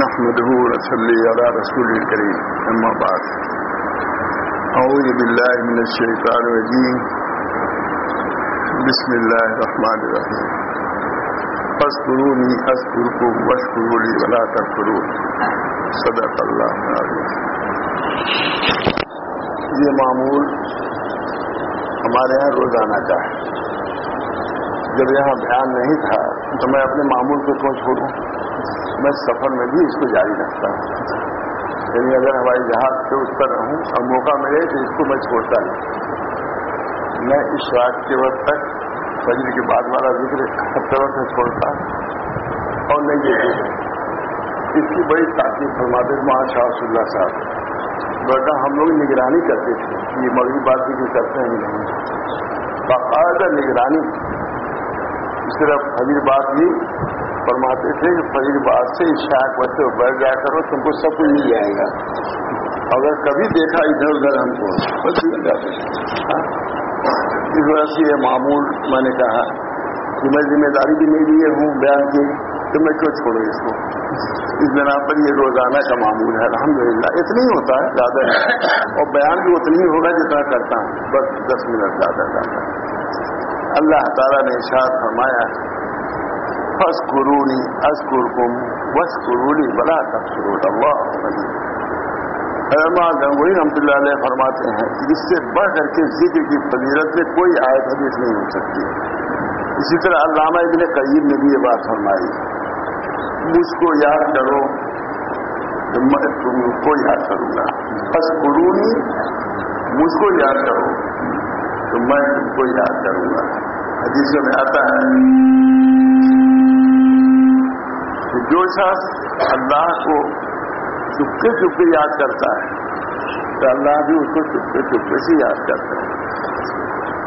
نحمده ونصلي على رسول الكريم. أما بعد. أعوذ بالله من الشيطان الرجيم. بسم الله الرحمن الرحيم. فاذكروني أذكركم واشكروا لي ولا تكفرون. صدق الله العظيم. یہ معمول ہمارے یہاں روزانہ کا ہے. جب یہاں بیان نہیں تھا تو میں اپنے معمول کو کیوں چھوڑوں؟ میں سفر میں بھی اس کو جاری رکھتا ہوں۔ یعنی اگر ہوائی جہاز سے اس پر رہوں اور موقع ملے تو اس کو میں چھوڑتا نہیں۔ میں اس رات کے وقت تک فجر کے بعد والا ذکر سب طرح سے چھوڑتا اور نہیں یہ اس کی بڑی تاکید فرماتے ماں شاہ اللہ صاحب۔ بیٹا ہم لوگ نگرانی کرتے تھے یہ مغربی بات بھی کرتے ہیں نہیں۔ باقاعدہ نگرانی صرف فجر بات بھی فرماتے تھے کہ فجر بات سے شاخ بچے بیٹھ جایا کرو، تم کو سب کچھ مل جائے گا۔ اگر کبھی دیکھا ادھر ادھر ہم کو، بس مل جاتے ہاں؟ اس وجہ سے یہ معمول میں نے کہا کہ میں ذمہ داری بھی نہیں لیے ہوں بیان کی، تو میں کیوں چھوڑوں اس کو؟ اس بنا پر یہ روزانہ کا معمول ہے۔ الحمدللہ اتنا ہی ہوتا ہے، زیادہ اور بیان بھی اتنا ہی ہوگا جتنا کرتا ہوں۔ بس دس منٹ زیادہ زیادہ اللہ تعالیٰ نے اشار فرمایا فس قرونی ازکر کم بس بلا تفسرون اللہ علماء گنگوئی رحمۃ اللہ علیہ فرماتے ہیں، اس سے بڑھ کر کے ذکر کی فضیرت میں کوئی آیت حدیث نہیں ہو سکتی۔ اسی طرح علامہ ابن قیب نے بھی یہ بات فرمائی۔ مجھ کو یاد کرو تو میں تم کو یاد کروں گا۔ بس قرونی مجھ کو یاد کرو۔ تو میں تم کو یاد کروں گا۔ حدیثوں میں آتا ہے۔ کہ جو شخص اللہ کو چپکے چپکے یاد کرتا ہے، تو اللہ بھی اس کو چپکے چپکے سے یاد کرتا ہے۔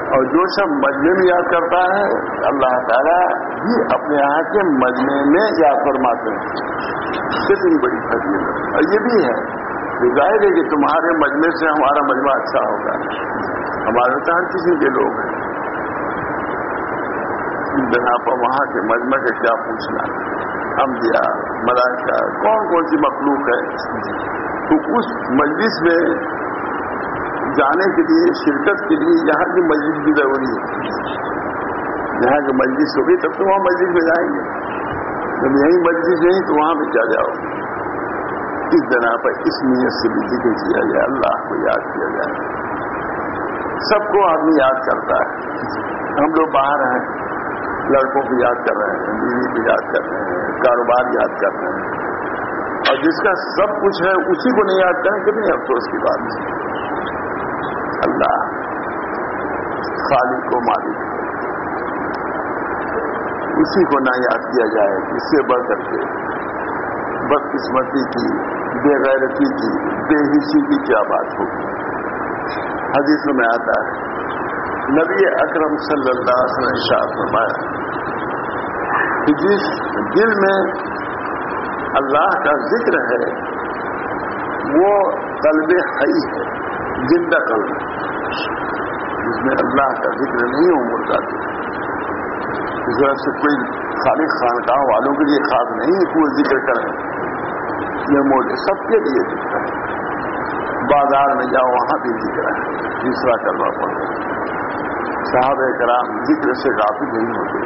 اور جو سب مجمے میں یاد کرتا ہے، اللہ تعالیٰ بھی اپنے یہاں کے مجمے میں یاد فرماتے ہیں۔ کتنی بڑی فضیلت اور یہ بھی ہے کہ ظاہر ہے کہ تمہارے مجمے سے ہمارا مجمع اچھا ہوگا۔ ہمارے تو ہر کسی کے لوگ ہیں۔ بنا پر وہاں کے مجمع کے کیا پوچھنا ہم دیا، ملائکہ کون کون سی مخلوق ہے؟ تو اس مجلس میں جانے کے لیے، شرکت کے لیے یہاں کی مسجد بھی ضروری ہے۔ یہاں کی مسجد ہوگی، تب تو وہاں مسجد میں جائیں گے۔ جب یہیں مسجد نہیں، تو وہاں بھی کیا جاؤ؟ اس بنا پر اس نیت سے بھی ذکر کیا جائے اللہ کو یاد کیا جائے۔ سب کو آدمی یاد کرتا ہے۔ ہم لوگ باہر ہیں۔ لڑکوں کو یاد کر رہے ہیں، بیوی کو یاد کر رہے ہیں، کاروبار یاد کر رہے ہیں۔ اور جس کا سب کچھ ہے، اسی کو نہیں یاد کریں کتنی افسوس کی بات۔ ہے اللہ خالق کو مالک اسی کو نہ یاد کیا جائے، اس سے بڑھ کر کے۔ بدقسمتی کی، بے غیرتی کی، بے حسی کی کیا بات ہوگی۔ حدیث میں آتا ہے۔ نبی اکرم صلی اللہ علیہ وسلم شاہ فرمایا کہ جس دل میں اللہ کا ذکر ہے، وہ قلب حی ہے، زندہ قلب جس میں اللہ کا ذکر نہیں ہو مردہ دل اس وجہ سے کوئی خالق خانقاہ والوں کے لیے خاص نہیں ہے کہ وہ ذکر کریں۔ یہ موجود سب کے لیے ذکر ہے۔ بازار میں جاؤ، وہاں بھی ذکر ہے۔ تیسرا کرنا پڑتا صاحب کرام ذکر سے کافی نہیں ہوتے۔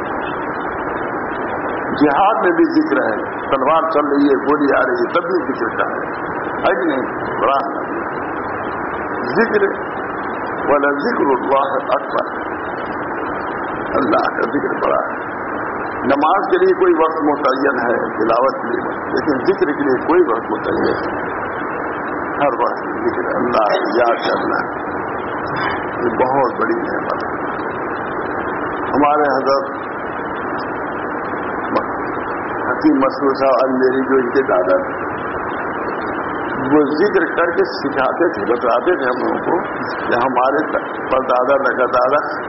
جہاد میں بھی ذکر ہے، تلوار چل رہی ہے، گولی آ رہی ہے، تب بھی ذکر کا ہے۔ کہ نہیں؟ قرآن ذکر والا ذکر اللہ اکبر اللہ کا ذکر بڑا ہے۔ نماز کے لیے کوئی وقت متعین ہے، تلاوت کے لیے۔ لیکن ذکر کے لیے کوئی وقت متعین ہے ہر وقت ذکر اللہ یاد کرنا۔ یہ بہت بڑی نعمت ہے۔ ہمارے حضرت حکیم مسرور صاحب المیری جو ان کے دادا تھے، وہ ذکر کر کے سکھاتے تھے بتاتے تھے ہم لوگوں کو کہ ہمارے پردادا لگا دادا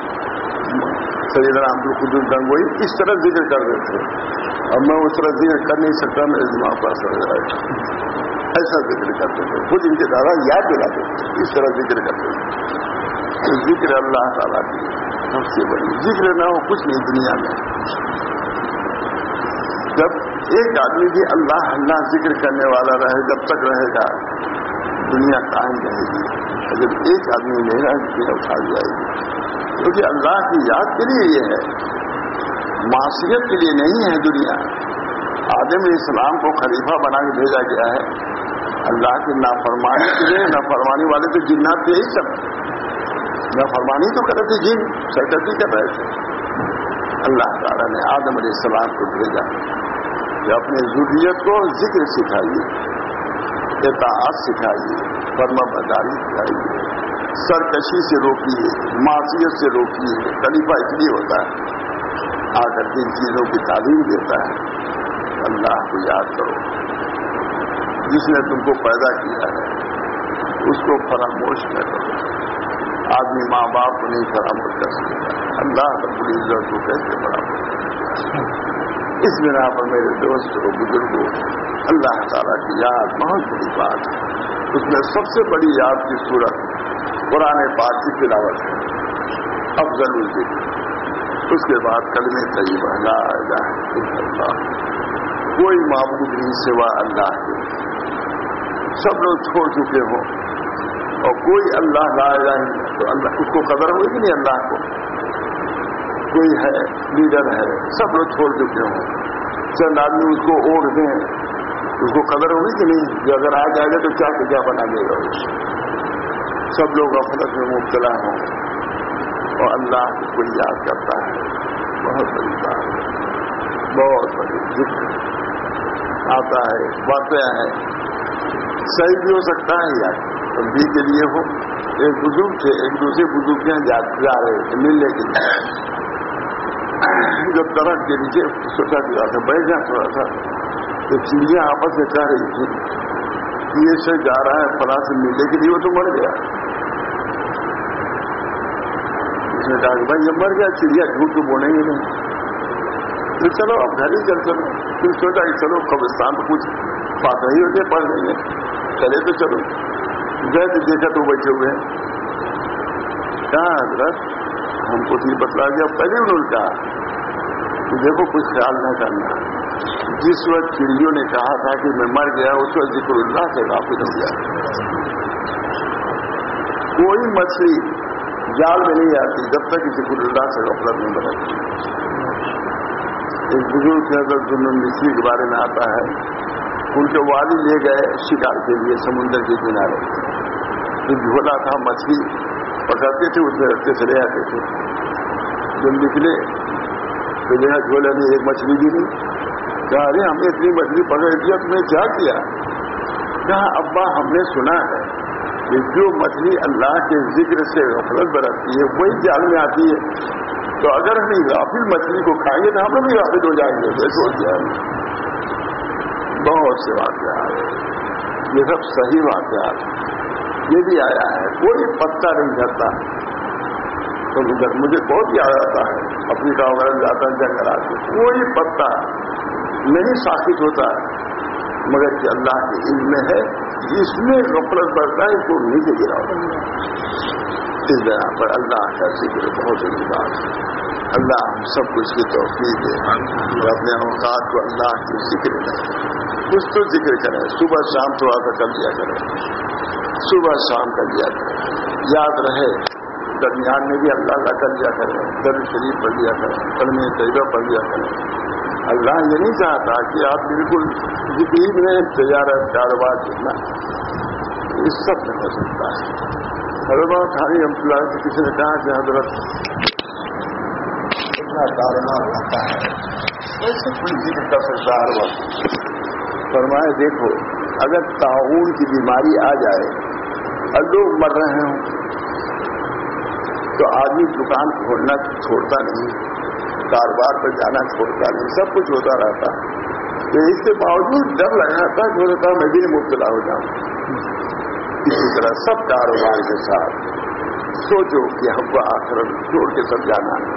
سید رام القدر گنگوئی اس طرح ذکر کر رہے تھے۔ اور میں اس طرح ذکر کر نہیں سکتا میرے دماغ پر اثر جائے ایسا ذکر کرتے تھے۔ خود ان کے دادا یاد دلاتے تھے، اس طرح ذکر کرتے تھے۔ ذکر اللہ تعالیٰ کی۔ سب سے بڑی۔ ذکر نہ ہو کچھ نہیں دنیا میں۔ جب ایک آدمی بھی اللہ اللہ ذکر کرنے والا رہے، جب تک رہے گا، دنیا قائم رہے گی۔ اگر ایک آدمی نہیں رہا، دنیا اٹھا جائے گی کیونکہ اللہ کی یاد کے لیے یہ ہے۔ معاشیت کے لیے نہیں ہے دنیا۔ آدم اسلام کو خلیفہ بنا کے بھیجا گیا ہے۔ اللہ کی نافرمانی کے لیے، نافرمانی والے تو جنات تھے ہی سب نافرمانی تو کر رہے تھے جن جی، سرکتی کر رہے تھے اللہ تعالیٰ نے آدم علیہ السلام کو بھیجا۔ کہ اپنے ضروریت کو ذکر سکھائیے، اطاعت سکھائیے، فرما بداری سکھائیے۔ سرکشی سے روکیے معاشیت سے روکیے۔ خلیفہ اس لیے ہوتا ہے۔ آ کر کے ان چیزوں کی تعلیم دیتا ہے۔ اللہ کو یاد کرو۔ جس نے تم کو پیدا کیا ہے، اس کو فراموش کرو۔ آدمی ماں باپ کو نہیں فراموش کر سکتا۔ اللہ رب العزت کو کیسے فراموش اس بنا پر میرے دوست و بزرگوں، اللہ تعالیٰ کی یاد بہت بڑی بات ہے۔ اس میں سب سے بڑی یاد کی صورت قرآن پاک کی تلاوت ہے۔ افضل الذکر۔ اس کے بعد کل میں طیبہ، لا الہ الا اللہ۔ کوئی معبود نہیں سوا اللہ کے۔ سب لوگ چھوڑ چکے ہوں۔ اور کوئی اللہ لا الہ تو اللہ اس کو قدر ہوئی کہ نہیں اللہ کو؟ کوئی ہے، لیڈر ہے، سب لوگ چھوڑ چکے ہوں۔ چند آدمی اس کو اوڑھ دیں، اس کو قدر ہوگی کہ نہیں؟ جو اگر آ جائے گا تو کیا کیا بنا دے گا سب لوگ غفلت میں مبتلا ہوں۔ اور اللہ کو یاد کرتا ہے۔ بہت بڑی بات۔ بہت بڑی ذکر۔ آتا ہے باتیں ہیں صحیح بھی ہو سکتا ہے یا تبدیلی کے لیے ہو۔ ایک بزرگ تھے، ایک دوسرے بزرگ کے جا رہے تھے ملنے کے۔ لیے جب درخت کے نیچے سوچا دیا تھا بیٹھ جائیں تھوڑا سا، تو چڑیا آپس میں کہہ رہی تھی یہ سے جا رہا ہے، فلاں سے ملنے کے لیے وہ تو مر گیا۔ اس نے کہا کہ بھائی، یہ مر گیا، چڑیا جھوٹ تو بولیں گے نہیں۔ پھر چلو، اب گھر ہی چل چلو۔ پھر سوچا کہ چلو، قبرستان تو کچھ بات نہیں ہوتے پڑھ لیں گے۔ چلے تو چلو۔ گئے تو دیکھا تو بیٹھے ہوئے ہیں۔ کہاں حضرت؟ ہم کو نہیں بتلا دیا، پہلے انہوں نے کہا دیکھو، کچھ خیال نہ کرنا۔ جس وقت چڑیوں نے کہا تھا کہ میں مر گیا، اس وقت ذکر اللہ سے واپس ہو گیا۔ کوئی مچھلی جال میں نہیں آتی جب تک ذکر اللہ سے غفلت نہیں بدلتی ایک بزرگ حضرت جنہوں مصری کے بارے میں آتا ہے، ان کے والد لے گئے شکار کے لیے سمندر کے کنارے۔ جو جھولا تھا، مچھلی پکڑتے تھے، اس میں رستے چلے آتے تھے۔ جب نکلے، تو جو ہے جھولے ایک مچھلی بھی نہیں۔ کہا، ارے، ہم نے اتنی مچھلی پکڑ دیا تم نے کیا کیا؟ کہا، ابا، ہم نے سنا ہے کہ جو مچھلی اللہ کے ذکر سے غفلت برتتی ہے، وہی جال میں آتی ہے۔ تو اگر ہم غافل مچھلی کو کھائیں گے، تو ہم لوگ بھی غافل ہو جائیں گے۔ سوچ بہت سے واقعات۔ یہ سب صحیح واقعات۔ یہ بھی آیا ہے، کوئی پتا نہیں کرتا تو مجھے بہت یاد آتا ہے افریقہ وغیرہ جاتا ہے جنگلات میں کوئی پتا نہیں ثابت ہوتا مگر کہ اللہ کے علم میں ہے اس میں غفلت بڑھتا ہے اس کو نیچے گرا اس جگہ پر اللہ کا ذکر بہت بڑی بات ہے۔ اللہ ہم سب کو اس کی توفیق دے۔ اور اپنے اوقات کو اللہ کی ذکر کریں کچھ تو ذکر کریں صبح شام تھوڑا سا کر دیا کریں صبح شام کر لیا کریں یاد رہے، درمیان میں بھی اللہ اللہ کر لیا کریں در شریف پڑھ لیا کریں کلم طیبہ پڑھ لیا کریں اللہ یہ نہیں چاہتا کہ آپ بالکل یقین میں تجارت، کاروبار جتنا اس سب میں ہو سکتا ہے۔ حضرت خانی ہم فلحال سے کسی نے کہا کہ حضرت اتنا کاروبار ہوتا ہے۔ ایسے کوئی ذکر کر سکتا ہر وقت فرمائے دیکھو، اگر تعاون کی بیماری آ جائے اور لوگ مر رہے ہوں۔ تو آدمی دکان کھولنا چھوڑتا نہیں، کاروبار پر جانا چھوڑتا نہیں، سب کچھ ہوتا رہتا۔ تو اس کے باوجود ڈر لگا تھا کہ ہوتا میں بھی مبتلا ہو جاؤں۔ اسی طرح سب کاروبار کے ساتھ۔ سوچو کہ ہم کو آخر چھوڑ کے سب جانا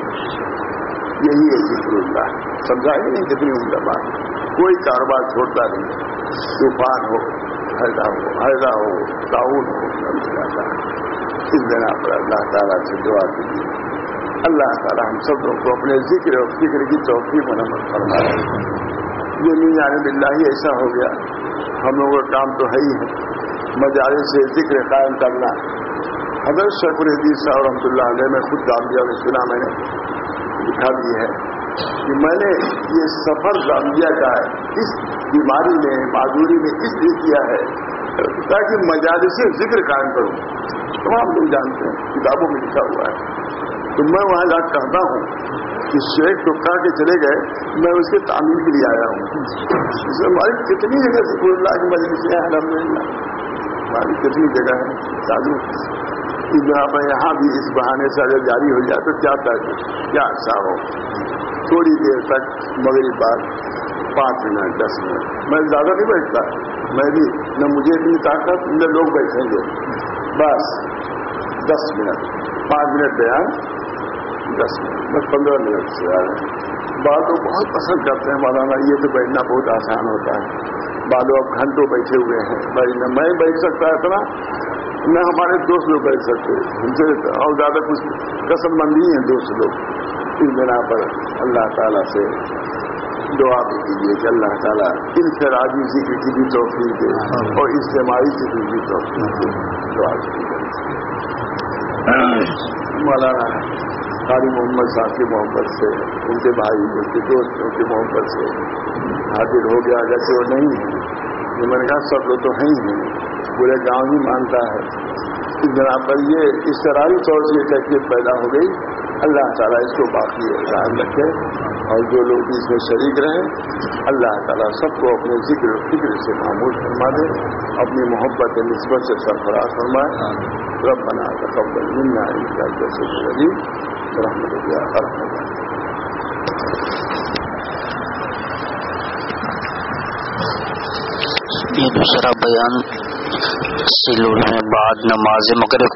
یہی ہے ذکر اللہ۔ سمجھائے نہیں کتنی عمدہ بات۔ کوئی کاروبار چھوڑتا نہیں، طوفان ہو حیدہ ہو حیدہ ہو تعاون ہو جاتا ہے اس بنا پر اللہ تعالیٰ سے دعا کیجیے۔ اللہ تعالیٰ ہم سب لوگ کو اپنے ذکر اور فکر کی توفیق میں نمبر فرمائے۔ یہ نہیں یعنی جانے بلّہ ہی ایسا ہو گیا۔ ہم لوگوں کا کام تو ہے ہی ہے۔ مجارے سے ذکر قائم کرنا۔ حضرت شیخ الحدیث صاحب رحمۃ اللہ علیہ میں خود گامبیا میں سنا میں نے لکھا بھی ہے کہ میں نے یہ سفر گامبیا کا ہے، اس بیماری میں، معذوری میں اس لیے کیا ہے؟ تاکہ مجارے سے ذکر قائم کروں۔ تمام لوگ جانتے ہیں، کتابوں میں لکھا ہوا ہے۔ تو میں وہاں جا کرتا ہوں کہ شیخ تو کہا کے چلے گئے، میں اس کے تعمیر کے لیے آیا ہوں۔ اس میں ہماری کتنی جگہ سے اللہ کی مجلس ہیں الحمد للہ ہماری کتنی جگہ ہے چالو جہاں پر یہاں بھی اس بہانے سے اگر جاری ہو جائے تو کیا کیا اچھا ہو؟ تھوڑی دیر تک مغرب بعد پانچ منٹ، دس منٹ۔ میں زیادہ نہیں بیٹھتا۔ میں بھی، نہ مجھے اتنی طاقت، نہ لوگ بیٹھیں گے۔ بس، دس منٹ۔ پانچ منٹ بیان، دس منٹ۔ بس پندرہ منٹ سے آ رہے بالوں بہت پسند کرتے ہیں مولانا، یہ تو بیٹھنا بہت آسان ہوتا ہے۔ بالو اب گھنٹوں بیٹھے ہوئے ہیں۔ بھائی، نہ میں بیٹھ سکتا اتنا، نہ ہمارے دوست لوگ بیٹھ سکتے۔ ان سے اور زیادہ کچھ قسم مندی ہیں دوست لوگ۔ اس بنا پر اللہ تعالیٰ سے دعا بھی کیجیے کہ اللہ تعالیٰ ان سے راجی ذکر کی بھی توفیق دے اور اجتماعی ذکر کی توفیق دے۔ دعا مولانا قاری محمد صاحب کی محبت سے ان کے بھائی ان کے دوستوں کی محبت سے حاضر ہو گیا۔ اگرچہ وہ نہیں ہے میں نے کہا سب لوگ تو ہیں ہی پورے گاؤں ہی مانتا ہے۔ اس بنا پر یہ اشترائی طور سے یہ کیفیت پیدا ہو گئی۔ اللہ تعالیٰ اس کو باقی خیال رکھے۔ اور جو لوگ اس میں شریک رہیں اللہ تعالیٰ سب کو اپنے ذکر و فکر سے معمول فرما دے اپنی محبت نسبت سے سرفراز فرمائے۔ رب بنا تقبل منا کا جیسے علی رحمت اللہ رحمت یہ دوسرا بیان سلور میں بعد نماز مغرب۔